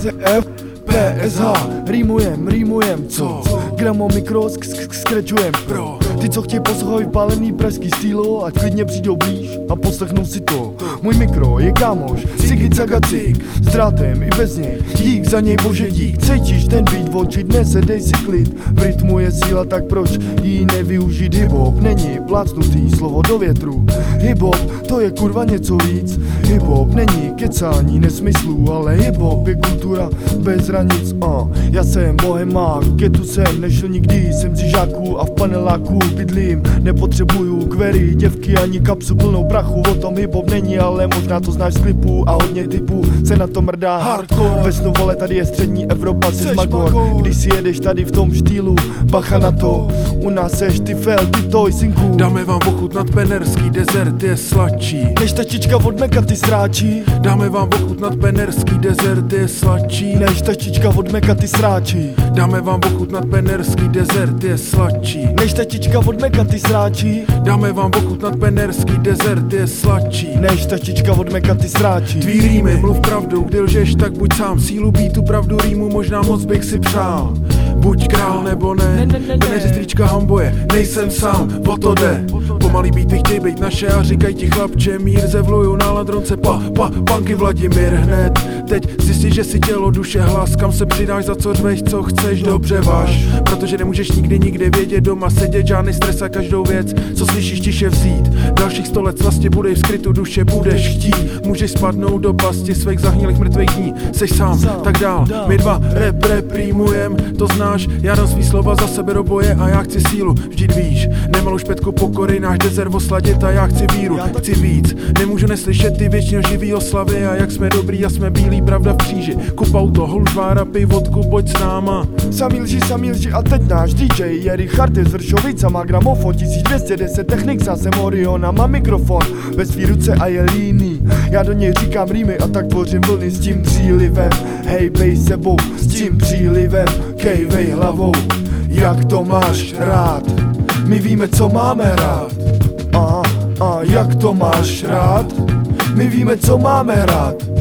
CF, PSH, rýmujem, rýmujem, co? Gramo mikro, skrečujem, pro Ty, co chtějí poslouchat vypálený pražský stylo, ať klidně přijdou blíž a poslechnou si to. Můj mikro je kámoš, cigy cagacik, s drátem i bez něj, dík za něj bože dík. Cítíš ten v oči, dnes se dej si klid, v rytmu je síla, tak proč jí nevyužít? Hip-hop Není plácnutý slovo do větru, hip-hop to je kurva něco víc. Hip-hop není kecání nesmyslů, ale hip-hop je kultura bez hranic. Uh. Já jsem bohemák, ketu jsem nešel nikdy, jsem si žáků a v paneláku bydlím Nepotřebuju query, děvky ani kapsu plnou prachu, o tom hip-hop není, ale možná to znáš z klipů a hodně typů se na to mrdá Hardcore, vesnu vole, tady je střední Evropa, jsi magor, když si jedeš tady v tom štýlu, bacha na to, u nás seš ty fel, ty toj, synku. Dáme vám ochutnat penerský desert, je sladčí. Než ta čička od meka ty sráčí. Dáme vám ochutnat penerský desert, je sladčí. Než ta čička od meka ty sráčí. Dáme vám ochutnat penerský desert, je sladčí. Než ta čička od meka ty sráčí. Dáme vám ochutnat penerský desert, je sladčí. Než ta čička od meka ty sráčí. Tvý rýmy, mluv pravdu, kdy lžeš, tak buď sám. Sílu být tu pravdu rýmu, možná moc bych si přál Buď král nebo ne, ne, ne, ne, ne. strička hamboje, nejsem sám, o to jde. Pomalý býty chtěj být naše a říkaj ti chlapče Mír zevluju na ladronce, pa, pa, panky Vladimír hned. Teď zjistí, že si tělo, duše, hlas, kam se přidáš, za co řveš, co chceš, dobře váš. Protože nemůžeš nikdy nikde vědět, doma sedět, žádný stres a každou věc, co slyšíš, tiše vzít Dalších sto let vlastně budeš v skrytu duše, budeš chtít. Můžeš spadnout do pasti svých zahnilých mrtvých dní, seš sám, tak dál, my dva rep reprímujem, to znáš, já dám svý slova za sebe do boje a já chci sílu, vždyť víš, nemalu špetku pokory, náš dezer osladit a já chci víru, chci víc, nemůžu neslyšet ty věčně živý oslavy a jak jsme dobrý a jsme bílí, pravda v kříži, kup auto, holžvára, vodku, pojď s náma. Samý lži, samý lži a teď náš DJ je Richard z Vršovica, má gramofon 1210 technik, jsem Oriona, má mikrofon ve svý ruce a je líný. Já do něj říkám rýmy a tak tvořím vlny s tím přílivem, hej bej sebou, s tím přílivem, kejvej hlavou, jak to máš rád, my víme, co máme rád. A, a jak to máš rád, my víme, co máme rád.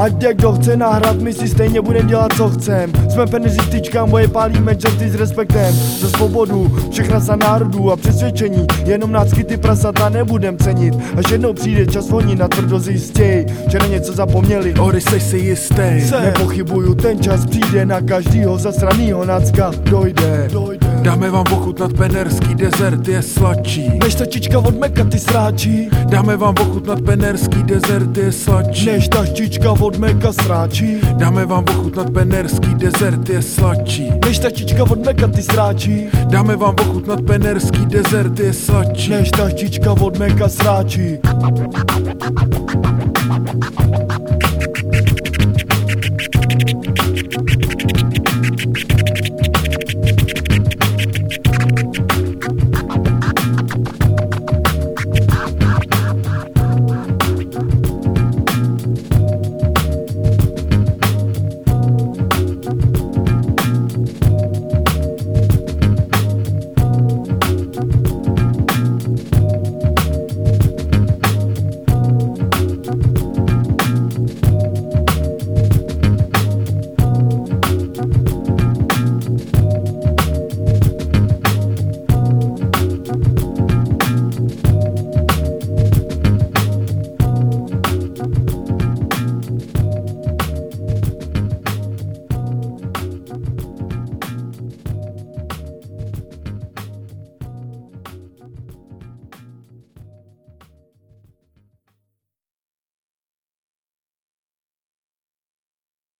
Ať jak kdo chce nahrát, my si stejně budem dělat, co chcem. Jsme penězi tyčka, moje pálíme čerty s respektem. Za svobodu, všechna za národů a přesvědčení. Jenom nácky ty prasata nebudem cenit. Až jednou přijde čas, oni na tvrdo zjistěj, že na něco zapomněli. Ory, jsi si jistý. Nepochybuju, ten čas přijde na každýho zasranýho nácka. Dojde, dojde. Dáme vám ochutnat penerský desert, je sladčí Než ta čička od meka ty sráčí. Dáme vám ochutnat penerský desert, je sladčí Než ta čička od meka sráčí. Dáme vám ochutnat penerský desert, je sladčí Než ta čička od meka ty sráčí. Dáme vám ochutnat penerský desert, je sladčí Než ta čička od meka sráčí